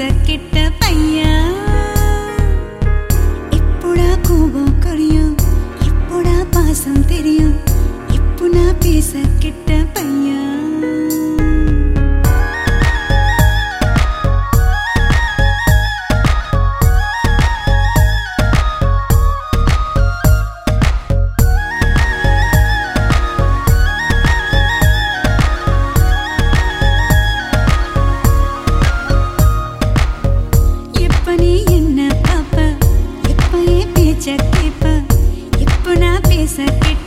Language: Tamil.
கெட்ட பையா? எப்படா கோபம் குறையும் எப்படா பாசம் தெரியும் எப்படா பேச கெட்ட பையன் said it